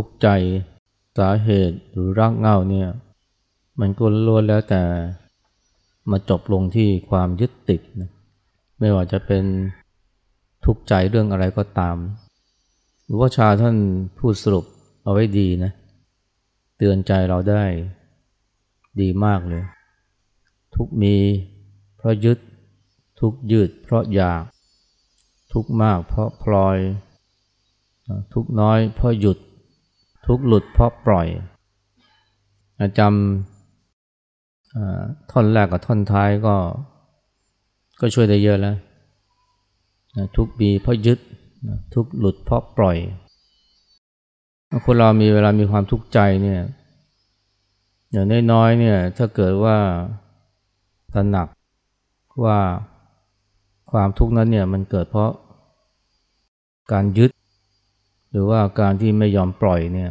ทุกข์ใจสาเหตุหรือรักเงาเนี่ยมันก็ล้วนแล้วแต่มาจบลงที่ความยึดติดนะไม่ว่าจะเป็นทุกข์ใจเรื่องอะไรก็ตาม หรือว่าชาท่านพูดสรุปเอาไว้ดีนะ เตือนใจเราได้ดีมากเลย ทุกมีเพราะยึด ทุกยืดเพราะอยาก ทุกมากเพราะพลอย ทุกน้อยเพราะหยุด ทุกหลุดเพราะปล่อยจำท่อนแรกกับท่อนท้ายก็ ก็ช่วยได้เยอะแล้วทุกมีเพราะยึดทุกหลุดเพราะปล่อยคนเรามีเวลามีความทุกข์ใจเนี่ยอย่างน้อยๆเนี่ยถ้าเกิดว่าตระหนักว่าความทุกข์นั้นเนี่ยมันเกิดเพราะการยึด หรือว่าการที่ไม่ยอมปล่อยเนี่ย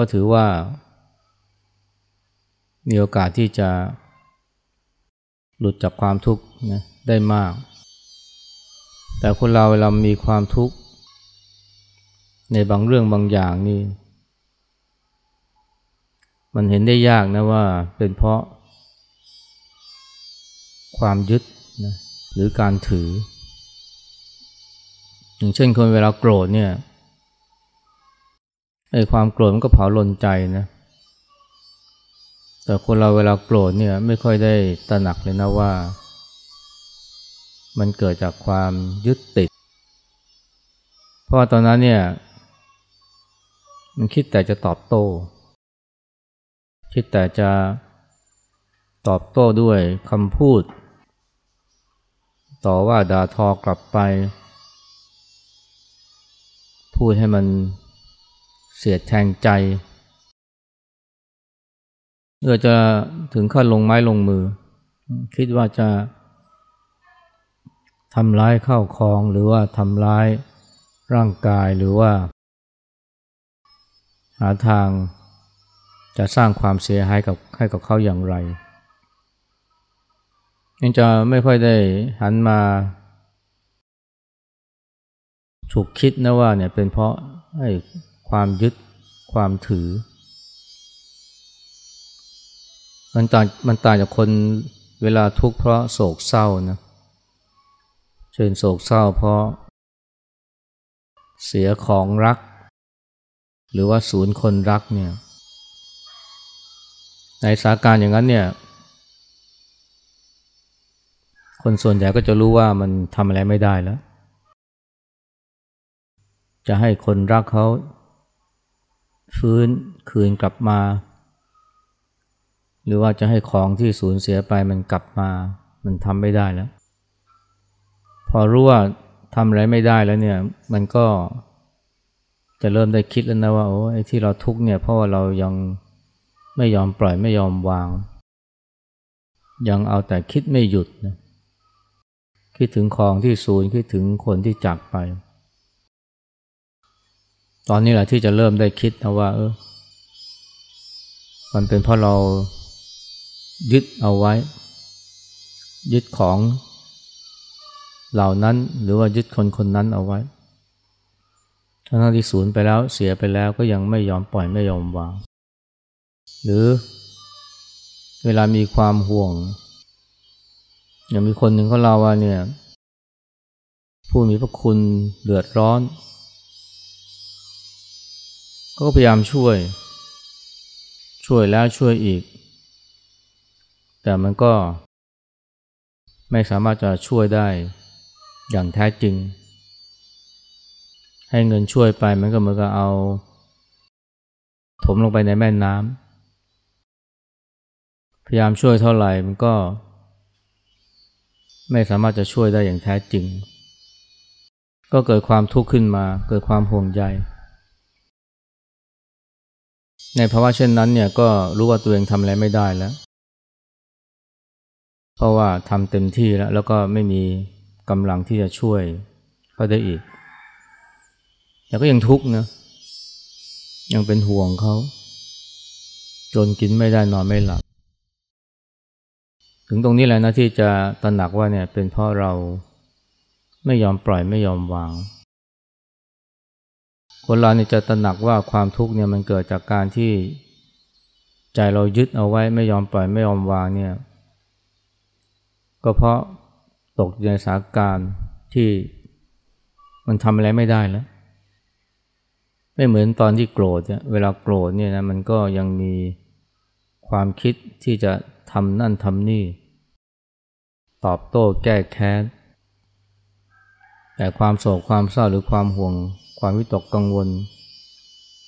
ก็ถือว่า มีโอกาสที่จะ หลุดจากความทุกข์นะได้มาก แต่คนเราเวลามีความทุกข์ ในบางเรื่องบางอย่างนี่ มันเห็นได้ยากนะว่าเป็นเพราะ ความยึดนะหรือการถือ อย่างเช่นคนเวลาโกรธเนี่ย ไอ้ความโกรธมันก็เผาลนใจนะ แต่คนเราเวลาโกรธเนี่ยไม่ค่อยได้ตระหนักเลยนะว่า มันเกิดจากความยึดติด เพราะตอนนั้นเนี่ย มันคิดแต่จะตอบโต้ คิดแต่จะตอบโต้ด้วยคำพูด ต่อว่าด่าทอกลับไป พูดให้มัน เสียดแทงใจเมื่อจะถึงขั้นลงไม้ลงมือ คิดว่าจะทำร้ายเข้าคลองหรือว่าทำร้ายร่างกายหรือว่า หาทางจะสร้างความเสียหายกับให้กับเขาอย่างไรยังจะไม่ค่อยได้หันมาฉุกคิดนะว่าเนี่ยเป็นเพราะไอ้ ความยึด ความถือ มันต่างมันต่างจากคนเวลาทุกข์เพราะโศกเศร้านะเช่นโศกเศร้าเพราะ เสียของรัก หรือว่าสูญคนรักเนี่ยในสาการอย่างนั้นเนี่ย คนส่วนใหญ่ก็จะรู้ว่ามันทำอะไรไม่ได้แล้ว จะให้คนรักเขา ฟื้นคืนกลับมา หรือว่าจะให้ของที่สูญเสียไปมันกลับมา มันทำไม่ได้แล้ว พอรู้ว่าทำอะไรไม่ได้แล้วเนี่ย มันก็จะเริ่มได้คิดแล้วนะว่าโอ้ไอ้ที่เราทุกข์เนี่ยเพราะว่าเรายังไม่ยอมปล่อยไม่ยอมวาง ยังเอาแต่คิดไม่หยุดนะคิดถึงของที่สูญคิดถึงคนที่จากไป ตอนนี้แหละที่จะเริ่มได้คิดนะว่าเออมันเป็นเพราะเรายึดเอาไว้ ยึดของเหล่านั้นหรือว่ายึดคนคนนั้นเอาไว้ทั้งที่สูญไปแล้วเสียไปแล้วก็ยังไม่ยอมปล่อยไม่ยอมวาง หรือเวลามีความห่วง อย่างมีคนหนึ่งเขาเล่าว่าเนี่ย ผู้มีพระคุณเดือดร้อน ก็พยายามช่วย ช่วยแล้วช่วยอีก แต่มันก็ ไม่สามารถจะช่วยได้อย่างแท้จริง ให้เงินช่วยไปมันก็เหมือนกับเอา ถมลงไปในแม่น้ำพยายามช่วยเท่าไหร่มันก็ ไม่สามารถจะช่วยได้อย่างแท้จริง ก็เกิดความทุกข์ขึ้นมา เกิดความห่วงใย ในภาวะเช่นนั้นเนี่ยก็รู้ว่าตัวเองทำอะไรไม่ได้แล้ว เพราะว่าทำเต็มที่แล้ว แล้วก็ไม่มีกำลังที่จะช่วยเขาได้อีก แต่ก็ยังทุกข์นะยังเป็นห่วงเขาจนกินไม่ได้นอนไม่หลับ ถึงตรงนี้แหละนะที่จะตระหนักว่าเนี่ยเป็นเพราะเราไม่ยอมปล่อยไม่ยอมวาง คนเราเนี่ยจะตระหนักว่าความทุกข์เนี่ยมันเกิดจากการที่ใจเรายึดเอาไว้ไม่ยอมปล่อยไม่ยอมวางเนี่ยก็เพราะตกในสถานการณ์ที่มันทำอะไรไม่ได้แล้ว ไม่เหมือนตอนที่โกรธเนี่ยเวลาโกรธเนี่ยนะมันก็ยังมีความคิดที่จะทำนั่นทำนี่ ตอบโต้แก้แค้น แต่ความโศกความเศร้าหรือความห่วง ความวิตกกังวล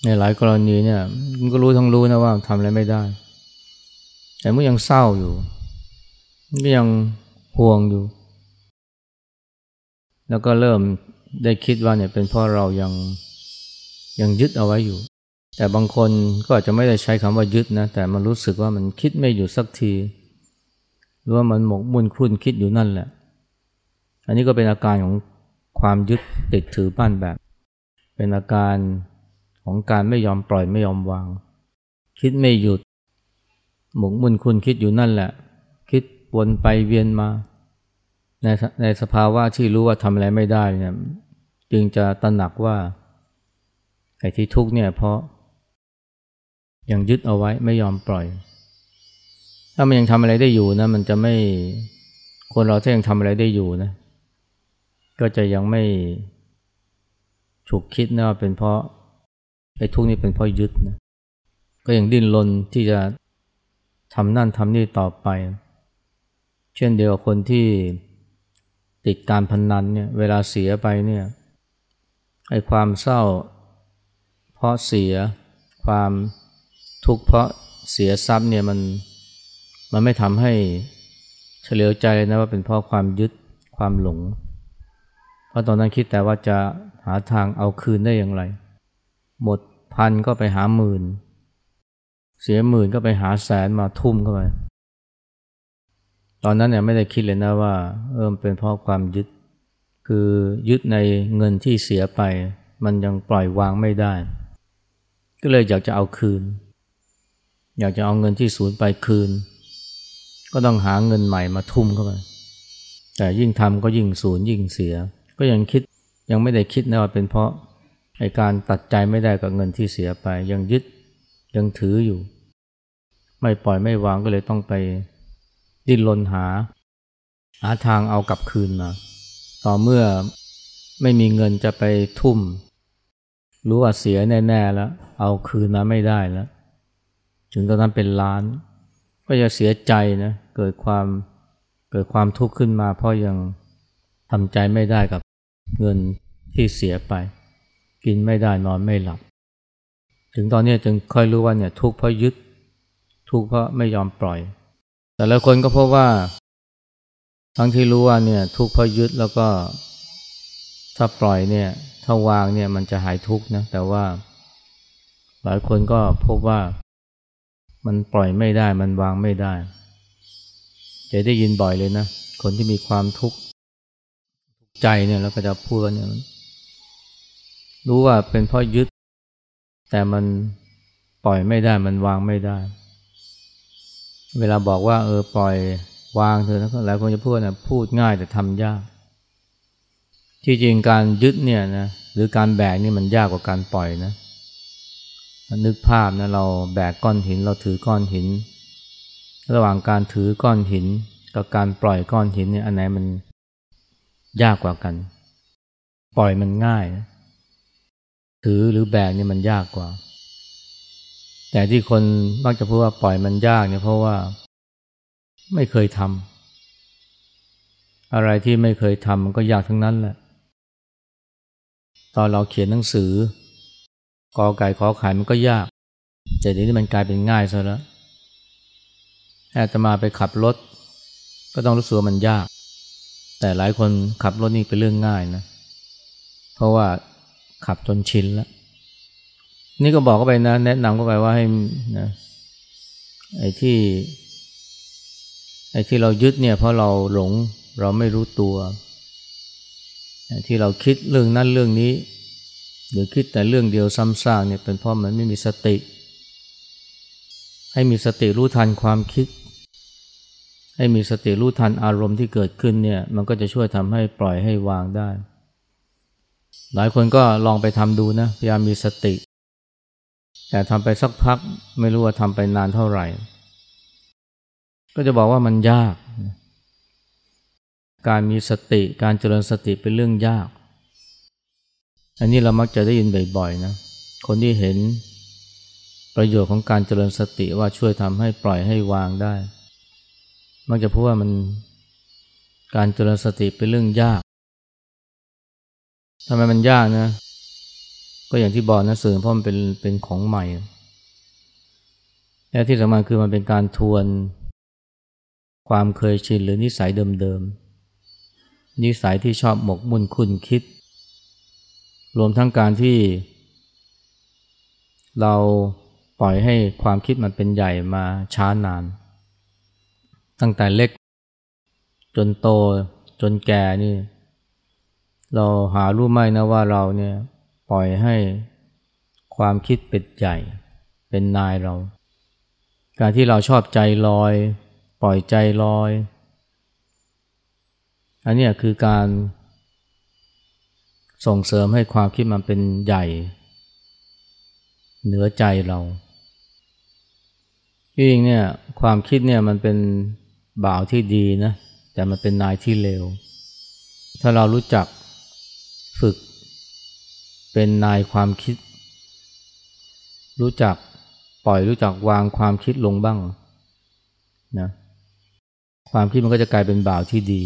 ในหลายกรณีเนี่ยมันก็รู้ทั้งรู้นะว่าทำอะไรไม่ได้ แต่เมันยังเศร้าอยู่มันก็ยังห่วงอยู่ แล้วก็เริ่มได้คิดว่าเนี่ยเป็นเพราะเรายังยังยึดเอาไว้อยู่ แต่บางคนก็อาจจะไม่ได้ใช้คำว่ายึดนะ แต่มันรู้สึกว่ามันคิดไม่อยู่สักที หรือว่ามันหมกมุ่นคลุ่นคิดอยู่นั่นแหละ อันนี้ก็เป็นอาการของ ความยึดติดถือบ้านแบบ เป็นอาการของการไม่ยอมปล่อยไม่ยอมวาง คิดไม่หยุด หมกมุ่นคลุ่นคิดอยู่นั่นแหละ คิดวนไปเวียนมา ในในสภาวะที่รู้ว่าทำอะไรไม่ได้เนี่ยจึงจะตระหนักว่าไอ้ที่ทุกข์เนี่ยเพราะ ยังยึดเอาไว้ไม่ยอมปล่อย ถ้ามันยังทำอะไรได้อยู่นะ มันจะไม่คนเราถ้ายังทำอะไรได้อยู่นะ ก็จะยังไม่ฉุกคิดนะว่าเป็นเพราะไอ้ทุกข์นี่เป็นเพราะยึดนะก็ยังดิ้นรนที่จะทำนั่นทำนี่ต่อไป เช่นเดียวกับคนที่ติดการพนนันเนี่ยเวลาเสียไปเนี่ยไอ้ความเศร้า เพราะเสีย ความทุกข์เพราะเสียทรัพย์เนี่ยมันมันไม่ทำให้เฉลียวใจเลยนะว่าเป็นเพราะความยึดความหลง เพราะตอนนั้นคิดแต่ว่าจะหาทางเอาคืนได้อย่างไร หมดพันก็ไปหาหมื่น เสียหมื่นก็ไปหาแสนมาทุ่มเข้าไปตอนนั้นเนี่ยไม่ได้คิดเลยนะว่าเออเป็นเพราะความยึด คือยึดในเงินที่เสียไป มันยังปล่อยวางไม่ได้ ก็เลยอยากจะเอาคืน อยากจะเอาเงินที่สูญไปคืน ก็ต้องหาเงินใหม่มาทุ่มเข้าไปแต่ยิ่งทำก็ยิ่งสูญยิ่งเสีย ก็ยังคิดยังไม่ได้คิดนะว่าเป็นเพราะไอการตัดใจไม่ได้กับเงินที่เสียไป ยังยึดยังถืออยู่ ไม่ปล่อยไม่วางก็เลยต้องไปดิ้นรนหา หาทางเอากลับคืนมาต่อเมื่อไม่มีเงินจะไปทุ่ม รู้ว่าเสียแน่ๆแล้ว เอาคืนมาไม่ได้แล้ว ถึงตอนนั้นเป็นล้าน ก็จะเสียใจนะเกิดความเกิดความทุกข์ขึ้นมาเพราะยังทำใจไม่ได้กับ เงินที่เสียไป กินไม่ได้นอนไม่หลับ ถึงตอนนี้จึงค่อยรู้ว่าเนี่ยทุกข์เพราะยึด ทุกข์เพราะไม่ยอมปล่อย แต่ละคนก็พบว่า ทั้งที่รู้ว่าเนี่ยทุกข์เพราะยึดแล้วก็ถ้าปล่อยเนี่ยถ้าวางเนี่ยมันจะหายทุกข์นะแต่ว่า หลายคนก็พบว่ามันปล่อยไม่ได้มันวางไม่ได้ จะได้ยินบ่อยเลยนะ คนที่มีความทุกข์ ใจเนี่ยแล้วก็จะพูดว่าเนี่ยรู้ว่าเป็นเพราะยึด แต่มันปล่อยไม่ได้มันวางไม่ได้ เวลาบอกว่า เออปล่อยวางเถอะนะหลายคนจะพูดนะพูดง่ายแต่ทำยาก ที่จริงการยึดเนี่ยนะหรือการแบกนี่มันยากกว่าการปล่อยนะนึกภาพนะเราแบกก้อนหินเราถือก้อนหิน ระหว่างการถือก้อนหิน กับการปล่อยก้อนหินเนี่ยอันไหนมัน ยากกว่ากัน ปล่อยมันง่ายนะถือหรือแบกเนี่ยมันยากกว่า แต่ที่คนมักจะพูดว่าปล่อยมันยากเนี่ยเพราะว่าไม่เคยทำอะไรที่ไม่เคยทำมันก็ยากทั้งนั้นแหละ ตอนเราเขียนหนังสือกอไก่ขอไข่มันก็ยาก แต่ทีนี้มันกลายเป็นง่ายซะแล้วอาตมาไปขับรถ ก็ต้องรู้สึกว่ามันยาก แต่หลายคนขับรถนี่เป็นเรื่องง่ายนะ เพราะว่าขับจนชินแล้ว นี่ก็บอกก็ไปนะ แนะนำก็ไปว่าให้นะไอ้ที่ไอ้ที่เรายึดเนี่ยเพราะเราหลงเราไม่รู้ตัว ที่เราคิดเรื่องนั้นเรื่องนี้ หรือคิดแต่เรื่องเดียวซ้ำซากเนี่ยเป็นเพราะมันไม่มีสติ ให้มีสติรู้ทันความคิด ให้มีสติรู้ทันอารมณ์ที่เกิดขึ้นเนี่ยมันก็จะช่วยทำให้ปล่อยให้วางได้ หลายคนก็ลองไปทำดูนะพยายามมีสติ แต่ทำไปสักพักไม่รู้ว่าทำไปนานเท่าไหร่ ก็จะบอกว่ามันยาก การมีสติการเจริญสติเป็นเรื่องยาก อันนี้เรามักจะได้ยินบ่อยๆนะคนที่เห็นประโยชน์ของการเจริญสติว่าช่วยทำให้ปล่อยให้วางได้ มักจะพูดว่ามันการเจริญสติเป็นเรื่องยากทำไมมันยากนะ ก็อย่างที่บอกนะสื่อเพราะมันเป็นเป็นของใหม่ และที่สำคัญคือมันเป็นการทวน ความเคยชินหรือนิสัยเดิมๆ นิสัยที่ชอบหมกมุ่นคุ้นคิด รวมทั้งการที่ เราปล่อยให้ความคิดมันเป็นใหญ่มาช้านาน ตั้งแต่เล็ก จนโตจนแก่นี่ เราหารู้ไหมนะว่าเราเนี่ยปล่อยให้ความคิดเป็นใหญ่เป็นนายเรา การที่เราชอบใจลอย ปล่อยใจลอย อันนี้คือการส่งเสริมให้ความคิดมันเป็นใหญ่ เหนือใจเราจริงเนี่ยความคิดเนี่ยมันเป็น บ่าวที่ดีนะ แต่มันเป็นนายที่เลว ถ้าเรารู้จักฝึก เป็นนายความคิด รู้จักปล่อยรู้จักวางความคิดลงบ้างนะความคิดมันก็จะกลายเป็นบ่าวที่ดี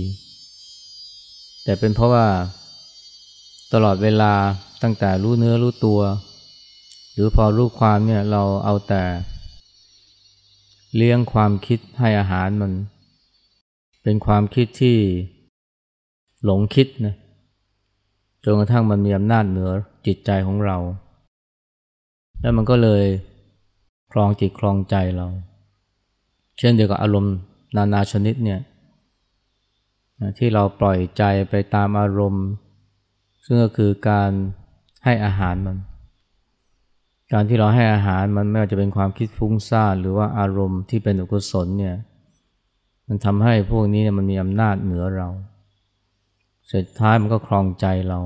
แต่เป็นเพราะว่าตลอดเวลาตั้งแต่รู้เนื้อรู้ตัว หรือพอรู้ความเนี่ยเราเอาแต่เลี้ยงความคิดให้อาหารมัน เป็นความคิดที่หลงคิดนะจนกระทั่งมันมีอำนาจเหนือจิตใจของเรา แล้วมันก็เลยคลองจิตคลองใจเรา เช่นเดียวกับอารมณ์นานาชนิดเนี่ยที่เราปล่อยใจไปตามอารมณ์ ซึ่งก็คือการให้อาหารมัน การที่เราให้อาหารมันไม่ว่าจะเป็นความคิดฟุ้งซ่านหรือว่าอารมณ์ที่เป็นอกุศลเนี่ย มันทำให้พวกนี้เนี่ยมันมีอำนาจเหนือเรา สุดท้ายมันก็คลองใจเรา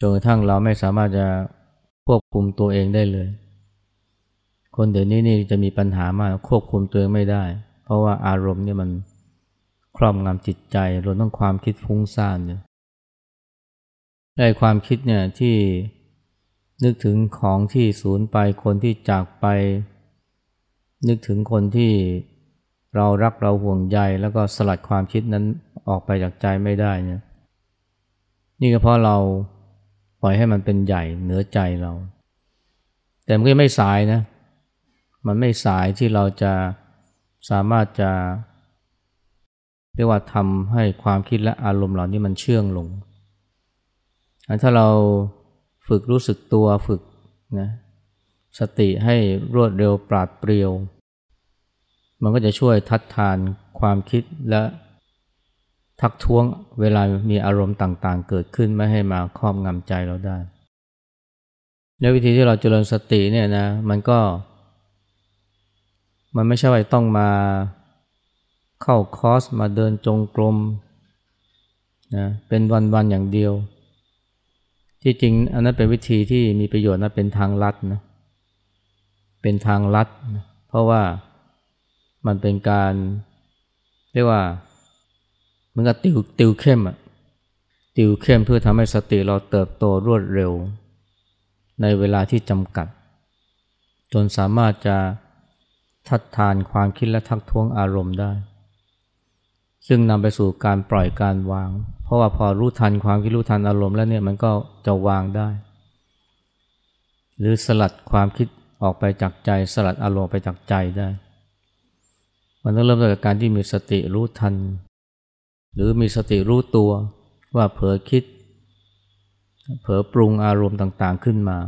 จนกระทั่งเราไม่สามารถจะควบคุมตัวเองได้เลย คนเดี๋ยวนี้นี่จะมีปัญหามากควบคุมตัวเองไม่ได้ เพราะว่าอารมณ์เนี่ยมันครอบงำจิตใจรวมทั้งความคิดฟุ้งซ่านเนี่ยได้ความคิดเนี่ยที่นึกถึงของที่สูญไปคนที่จากไป นึกถึงคนที่ เรารักเราห่วงใยแล้วก็สลัดความคิดนั้นออกไปจากใจไม่ได้เนี่ยนี่ก็เพราะเราปล่อยให้มันเป็นใหญ่เหนือใจเรา แต่มันก็ไม่สายนะ มันไม่สายที่เราจะสามารถจะเรียกว่าทำให้ความคิดและอารมณ์เหล่านี้มันเชื่องลง ถ้าเราฝึกรู้สึกตัวฝึกนะสติให้รวดเร็วปราดเปรียว มันก็จะช่วยทัดทานความคิดและทักท้วงเวลามีอารมณ์ต่างๆ เกิดขึ้นไม่ให้มาครอบงำใจเราได้ ในวิธีที่เราเจริญสติเนี่ยนะมันก็ มันไม่ใช่ว่าต้องมาเข้าคอร์สมาเดินจงกรมนะเป็นวันๆอย่างเดียว ที่จริงอันนั้นเป็นวิธีที่มีประโยชน์นะเป็นทางลัดนะเป็นทางลัดนะเพราะว่า มันเป็นการเรียกว่าเหมือนกับติวติวเข้มอะติวเข้มเพื่อทำให้สติเราเติบโตรวดเร็ว ในเวลาที่จำกัด จนสามารถจะทัดทานความคิดและทักท้วงอารมณ์ได้ ซึ่งนำไปสู่การปล่อยการวาง เพราะว่าพอรู้ทันความคิดรู้ทันอารมณ์แล้วเนี่ยมันก็จะวางได้ หรือสลัดความคิดออกไปจากใจสลัดอารมณ์ไปจากใจได้ มันต้องเริ่มจากการที่มีสติรู้ทัน หรือมีสติรู้ตัวว่าเผลอคิด เผลอปรุงอารมณ์ต่างๆขึ้นมา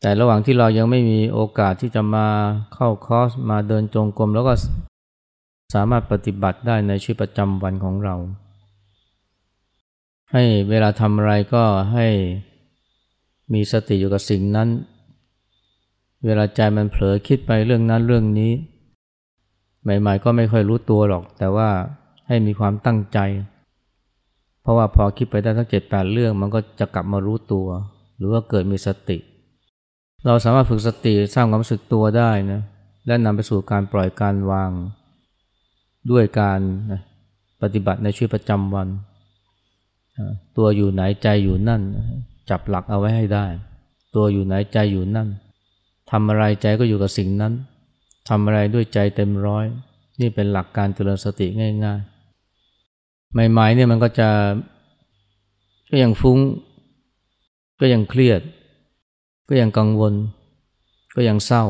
แต่ระหว่างที่เรายังไม่มีโอกาสที่จะมาเข้าคอร์สมาเดินจงกรมแล้วก็สามารถปฏิบัติได้ในชีวิตประจำวันของเรา ให้เวลาทำอะไรก็ให้มีสติอยู่กับสิ่งนั้น เวลาใจมันเผลอคิดไปเรื่องนั้นเรื่องนี้ ใหม่ๆ ก็ไม่ค่อยรู้ตัวหรอก แต่ว่าให้มีความตั้งใจ เพราะว่าพอคิดไปได้ทั้งเจ็ดแปดเรื่องมันก็จะกลับมารู้ตัว หรือว่าเกิดมีสติ เราสามารถฝึกสติสร้างความรู้สึกตัวได้นะและนำไปสู่การปล่อยการวาง ด้วยการปฏิบัติในชีวิตประจำวัน ตัวอยู่ไหนใจอยู่นั่น จับหลักเอาไว้ให้ได้ ตัวอยู่ไหนใจอยู่นั่นทำอะไรใจก็อยู่กับสิ่งนั้น ทำอะไรด้วยใจเต็มร้อย นี่เป็นหลักการเจริญสติง่ายๆ ใหม่ๆเนี่ยมันก็จะก็ยังฟุ้ง ก็ยังเครียด ก็ยังกังวล ก็ยังเศร้า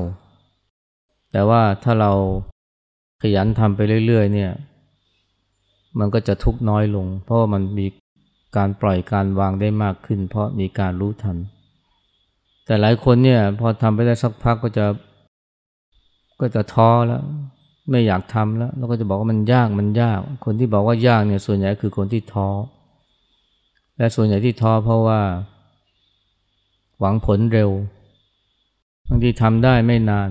แต่ว่าถ้าเราขยันทำไปเรื่อยๆเนี่ย มันก็จะทุกน้อยลง เพราะว่ามันมีการปล่อยการวางได้มากขึ้น เพราะมีการรู้ทัน แต่หลายคนเนี่ยพอทำไปได้สักพักก็จะ ก็จะท้อแล้ว ไม่อยากทำแล้ว แล้วก็จะบอกว่ามันยากมันยาก คนที่บอกว่ายากเนี่ยส่วนใหญ่คือคนที่ท้อ และส่วนใหญ่ที่ท้อเพราะว่า หวังผลเร็ว บางทีทำได้ไม่นาน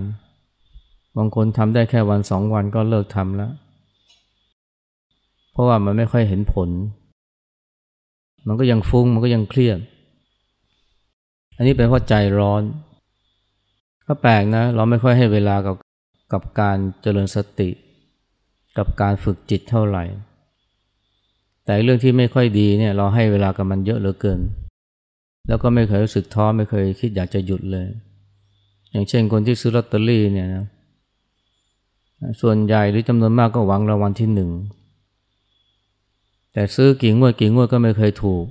บางคนทำได้แค่วันสองวันก็เลิกทำแล้ว เพราะว่ามันไม่ค่อยเห็นผล มันก็ยังฟุ้งมันก็ยังเครียด อันนี้เป็นเพราะใจร้อนก็แปลกนะ เราไม่ค่อยให้เวลากับ กับการเจริญสติ กับการฝึกจิตเท่าไหร่ แต่เรื่องที่ไม่ค่อยดีเนี่ยเราให้เวลากับมันเยอะเหลือเกิน แล้วก็ไม่เคยรู้สึกท้อไม่เคยคิดอยากจะหยุดเลย อย่างเช่นคนที่ซื้อลอตเตอรี่เนี่ยนะส่วนใหญ่หรือจำนวนมากก็หวังรางวัลที่หนึ่งแต่ซื้อกี่งวดกี่งวดก็ไม่เคยถูก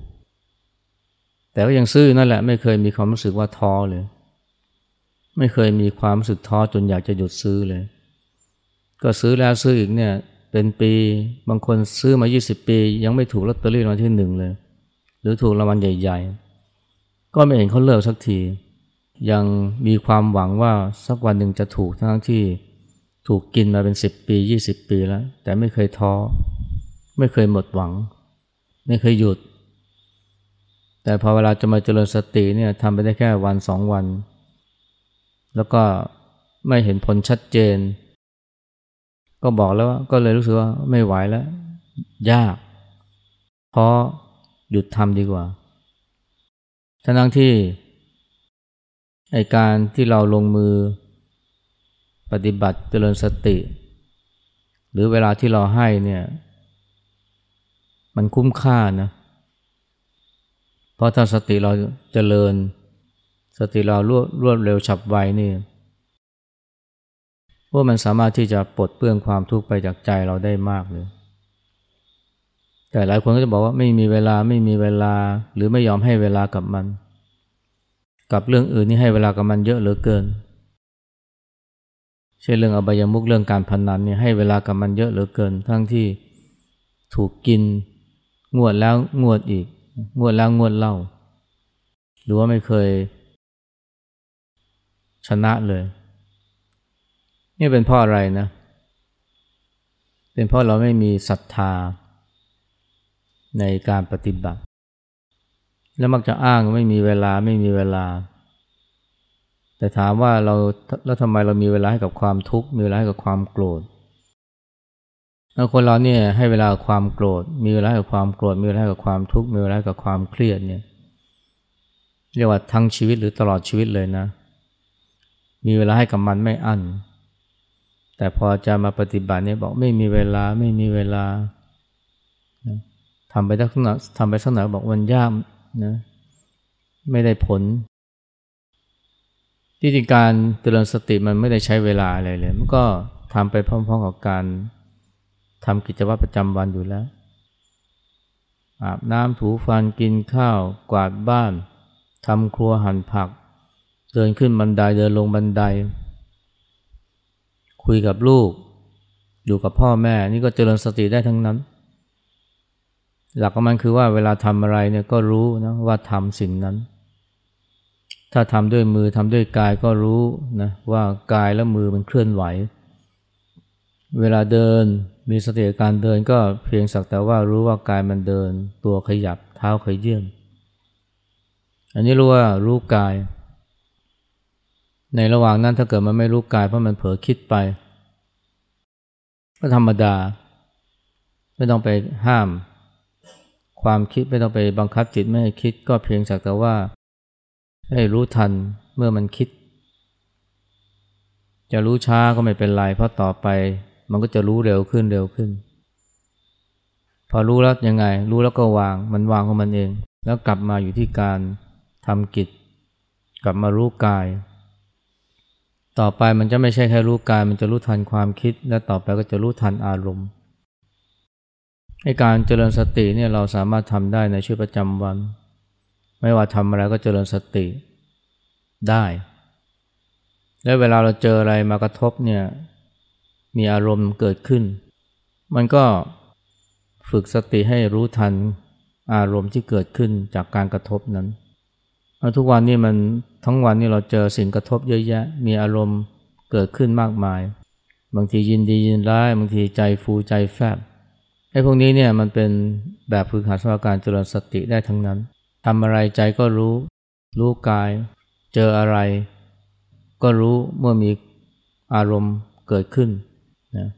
แต่ก็ยังซื้อนั่นแหละไม่เคยมีความรู้สึกว่าท้อเลย ไม่เคยมีความรู้สึกท้อจนอยากจะหยุดซื้อเลย ก็ซื้อแล้วซื้ออีกเนี่ยเป็นปีบางคนซื้อมา 20 ปี ยังไม่ถูกลอตเตอรี่รางวัลที่หนึ่งเลย หรือถูกรางวัลใหญ่ๆ ก็ไม่เห็นเขาเลิกสักที ยังมีความหวังว่าสักวันหนึ่งจะถูกทั้งที่ถูกกินมาเป็น 10 ปี 20 ปีแล้ว แต่ไม่เคยท้อ ไม่เคยหมดหวัง ไม่เคยหยุด แต่พอเวลาจะมาเจริญสติเนี่ยทำไปได้แค่วันสองวัน แล้วก็ไม่เห็นผลชัดเจน ก็บอกแล้วว่าก็เลยรู้สึกว่าไม่ไหวแล้ว ยาก เพราะหยุดทำดีกว่าทั้งที่ไอการที่เราลงมือปฏิบัติเจริญสติ หรือเวลาที่เราให้เนี่ย มันคุ้มค่านะ เพราะถ้าสติเราเจริญ สติเรารวดรวดเร็วฉับไวนี่ว่ามันสามารถที่จะปลดเปลื้องความทุกข์ไปจากใจเราได้มากเลย แต่หลายคนก็จะบอกว่าไม่มีเวลาไม่มีเวลาหรือไม่ยอมให้เวลากับมัน กับเรื่องอื่นนี่ให้เวลากับมันเยอะเหลือเกิน เช่นเรื่องอบายมุกเรื่องการพนันเนี่ยให้เวลากับมันเยอะเหลือเกิน ทั้งที่ถูกกินงวดแล้วงวดอีก งวดแล้วงวดเล่า หรือว่าไม่เคย ชนะเลย นี่เป็นเพราะอะไรนะ เป็นเพราะเราไม่มีศรัทธาในการปฏิบัติ แล้วมักจะอ้างไม่มีเวลาไม่มีเวลา แต่ถามว่าเราแล้วทำไมเรามีเวลาให้กับความทุกข์มีเวลาให้กับความโกรธแล้วคนเราเนี่ยให้เวลาความโกรธ มีเวลากับความโกรธ มีเวลากับความทุกข์ มีเวลากับความเครียดเนี่ยเรียกว่าทั้งชีวิตหรือตลอดชีวิตเลยนะ มีเวลาให้กับมันไม่อั้น แต่พอจะมาปฏิบัติเนี่ยบอกไม่มีเวลาไม่มีเวลาทำไปสักหน่อยทำไปสักหน่อยบอกวันยากนะไม่ได้ผล ที่จริงการเจริญสติมันไม่ได้ใช้เวลาอะไรเลย มันก็ทำไปพร้อมๆกับการทำกิจวัตรประจำวันอยู่แล้ว อาบน้ำถูฟันกินข้าว กวาดบ้านทำครัวหั่นผัก เดินขึ้นบันไดเดินลงบันได คุยกับลูก อยู่กับพ่อแม่ นี่ก็เจริญสติได้ทั้งนั้น หลักของมันคือว่าเวลาทำอะไรเนี่ยก็รู้นะว่าทำสิ่งนั้น ถ้าทำด้วยมือทำด้วยกายก็รู้นะว่ากายและมือมันเคลื่อนไหว เวลาเดินมีสติการเดินก็เพียงสักแต่ว่ารู้ว่ากายมันเดิน ตัวขยับเท้าขยื่นอันนี้รู้ว่ารู้กาย ในระหว่างนั้นถ้าเกิดมันไม่รู้กายเพราะมันเผลอคิดไป ก็ธรรมดา ไม่ต้องไปห้าม ความคิดไม่ต้องไปบังคับจิตไม่ให้คิดก็เพียงสักแต่ว่า ให้รู้ทันเมื่อมันคิด จะรู้ช้าก็ไม่เป็นไรเพราะต่อไป มันก็จะรู้เร็วขึ้นเร็วขึ้น พอรู้แล้วยังไง รู้แล้วก็วางมันวางของมันเอง แล้วกลับมาอยู่ที่การทำกิจ กลับมารู้กาย ต่อไปมันจะไม่ใช่แค่รู้กาย มันจะรู้ทันความคิด และต่อไปก็จะรู้ทันอารมณ์ให้การเจริญสติเนี่ยเราสามารถทำได้ในชีวิตประจำวัน ไม่ว่าทำอะไรก็เจริญสติได้ และเวลาเราเจออะไรมากระทบเนี่ยมีอารมณ์เกิดขึ้น มันก็ฝึกสติให้รู้ทันอารมณ์ที่เกิดขึ้นจากการกระทบนั้น ทุกวันนี้มันทั้งวันนี้เราเจอสิ่งกระทบเยอะแยะ มีอารมณ์เกิดขึ้นมากมาย บางทียินดียินร้ายบางทีใจฟูใจแฟบไอ้พวกนี้เนี่ยมันเป็นแบบฝึกหัดสำการเจริญสติได้ทั้งนั้นทำอะไรใจก็รู้ รู้กาย เจออะไร ก็รู้เมื่อมีอารมณ์เกิดขึ้นนะ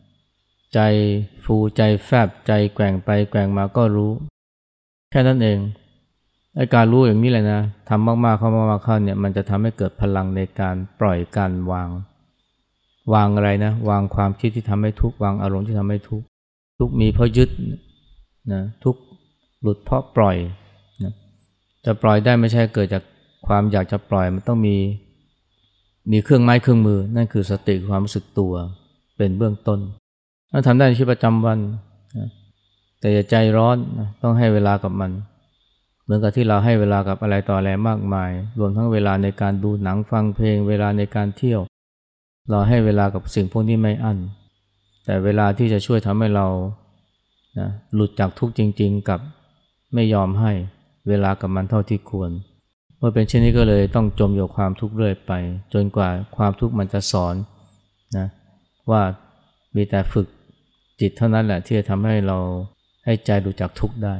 ใจฟูใจแฟบใจแกว่งไปแกว่งมาก็รู้ แค่นั้นเอง การรู้อย่างนี้เลยนะทำมากๆเข้ามากๆเข้าเนี่ยมันจะทำให้เกิดพลังในการปล่อยการวาง วางอะไรนะ วางความคิดที่ทำให้ทุกข์วางอารมณ์ที่ทำให้ทุกข์ทุกมีเพราะยึดนะทุกหลุดเพราะปล่อยนะจะปล่อยได้ไม่ใช่เกิดจากความอยากจะปล่อยมันต้องมีมีเครื่องไม้เครื่องมือ นั่นคือสติความรู้สึกตัวเป็นเบื้องต้นถ้าทำได้ในชีวิตประจำวันนะแต่อย่าใจร้อนนะต้องให้เวลากับมัน เหมือนกับที่เราให้เวลากับอะไรต่ออะไรมากมาย รวมทั้งเวลาในการดูหนังฟังเพลง เวลาในการเที่ยว เราให้เวลากับสิ่งพวกนี้ไม่อั้น แต่เวลาที่จะช่วยทำให้เรานะหลุดจากทุกข์จริง ๆ กับไม่ยอมให้เวลากับมันเท่าที่ควร เมื่อเป็นเช่นนี้ก็เลยต้องจมอยู่ความทุกข์เรื่อยไป จนกว่าความทุกข์มันจะสอนนะว่ามีแต่ฝึกจิตเท่านั้นแหละที่จะทำให้เราให้ใจหลุดจากทุกข์ได้